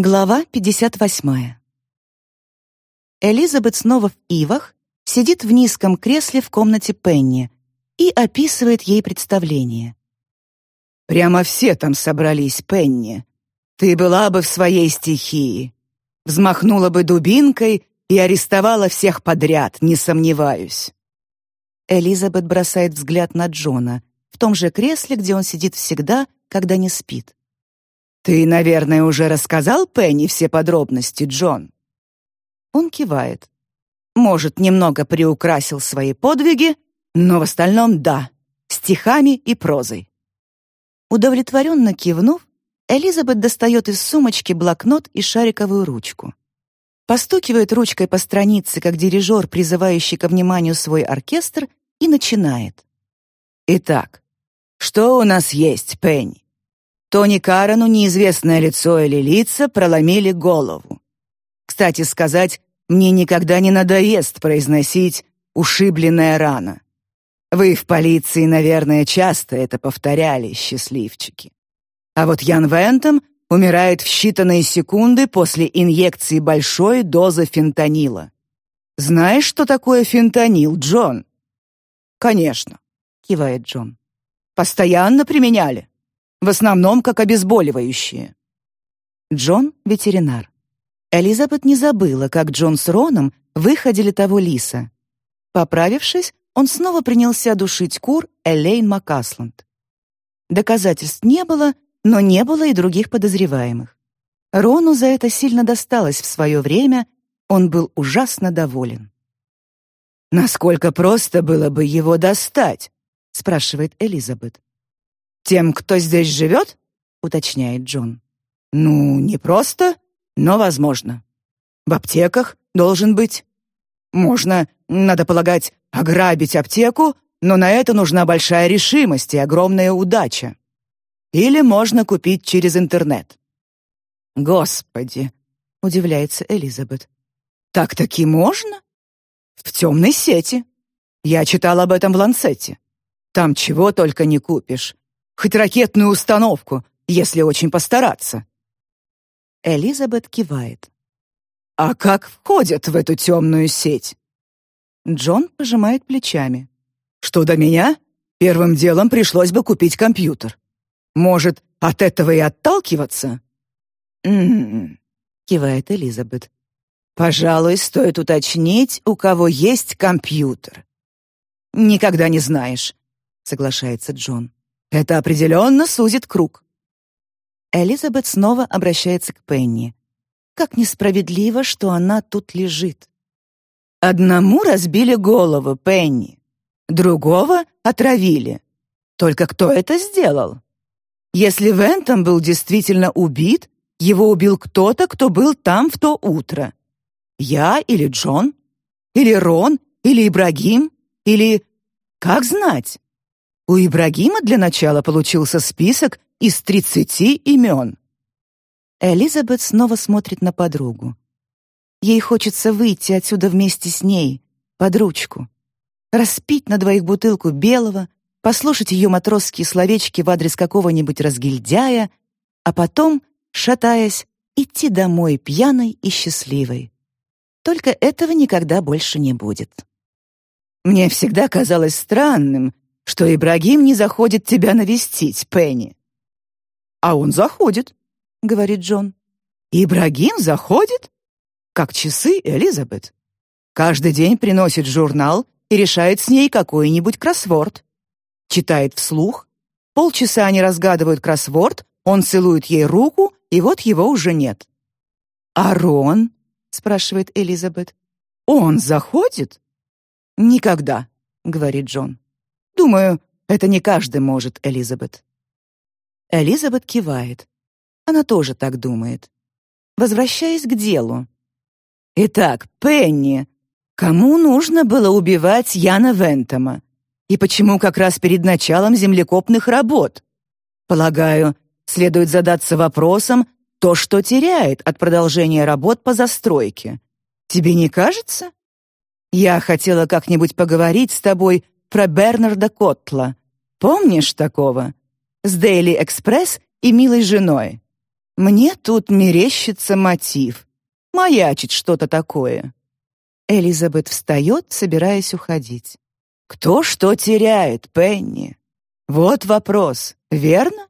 Глава 58. Элизабет снова в ивах, сидит в низком кресле в комнате Пенни и описывает ей представление. «Прямо все там собрались, Пенни. Ты была бы в своей стихии. Взмахнула бы дубинкой и арестовала всех подряд, не сомневаюсь». Элизабет бросает взгляд на Джона, в том же кресле, где он сидит всегда, когда не спит. «Ты, наверное, уже рассказал Пенни все подробности, Джон?» Он кивает. Может, немного приукрасил свои подвиги, но в остальном да, стихами и прозой. Удовлетворенно кивнув, Элизабет достает из сумочки блокнот и шариковую ручку. Постукивает ручкой по странице, как дирижер, призывающий ко вниманию свой оркестр, и начинает. «Итак, что у нас есть, Пенни?» Тони Карену неизвестное лицо или лица проломили голову. Кстати сказать, мне никогда не надоест произносить «ушибленная рана». Вы в полиции, наверное, часто это повторяли, счастливчики. А вот Ян Вентом умирает в считанные секунды после инъекции большой дозы фентанила. Знаешь, что такое фентанил, Джон? Конечно, кивает Джон. Постоянно применяли. В основном как обезболивающие. Джон — ветеринар. Элизабет не забыла, как Джон с Роном выходили того лиса. Поправившись, он снова принялся душить кур Элейн Макасланд. Доказательств не было, но не было и других подозреваемых. Рону за это сильно досталось в свое время, он был ужасно доволен. «Насколько просто было бы его достать?» — спрашивает Элизабет. «Тем, кто здесь живет?» — уточняет Джон. «Ну, не просто, но возможно. В аптеках должен быть. Можно, надо полагать, ограбить аптеку, но на это нужна большая решимость и огромная удача. Или можно купить через интернет». «Господи!» — удивляется Элизабет. «Так-таки можно?» «В темной сети. Я читал об этом в Ланцете. Там чего только не купишь хоть ракетную установку, если очень постараться». Элизабет кивает. «А как входят в эту темную сеть?» Джон пожимает плечами. «Что до меня? Первым делом пришлось бы купить компьютер. Может, от этого и отталкиваться?» «М-м-м», кивает Элизабет. «Пожалуй, стоит уточнить, у кого есть компьютер». «Никогда не знаешь», — соглашается Джон. Это определенно сузит круг. Элизабет снова обращается к Пенни. Как несправедливо, что она тут лежит. Одному разбили голову, Пенни. Другого отравили. Только кто это сделал? Если Вентом был действительно убит, его убил кто-то, кто был там в то утро. Я или Джон? Или Рон? Или Ибрагим? Или... Как знать? У Ибрагима для начала получился список из тридцати имен. Элизабет снова смотрит на подругу. Ей хочется выйти отсюда вместе с ней, под ручку, распить на двоих бутылку белого, послушать ее матросские словечки в адрес какого-нибудь разгильдяя, а потом, шатаясь, идти домой пьяной и счастливой. Только этого никогда больше не будет. Мне всегда казалось странным, что Ибрагим не заходит тебя навестить, Пенни. А он заходит, говорит Джон. Ибрагим заходит? Как часы, Элизабет. Каждый день приносит журнал и решает с ней какой-нибудь кроссворд. Читает вслух. Полчаса они разгадывают кроссворд, он целует ей руку, и вот его уже нет. «А Рон?» — спрашивает Элизабет. «Он заходит?» «Никогда», — говорит Джон. Думаю, это не каждый может, Элизабет. Элизабет кивает. Она тоже так думает. Возвращаясь к делу. Итак, Пенни, кому нужно было убивать Яна Вентома? И почему как раз перед началом землекопных работ? Полагаю, следует задаться вопросом, то, что теряет от продолжения работ по застройке. Тебе не кажется? Я хотела как-нибудь поговорить с тобой про Бернарда Котла. Помнишь такого? С Дейли Экспресс и милой женой. Мне тут мерещится мотив. Маячит что-то такое. Элизабет встает, собираясь уходить. Кто что теряет, Пенни? Вот вопрос, верно?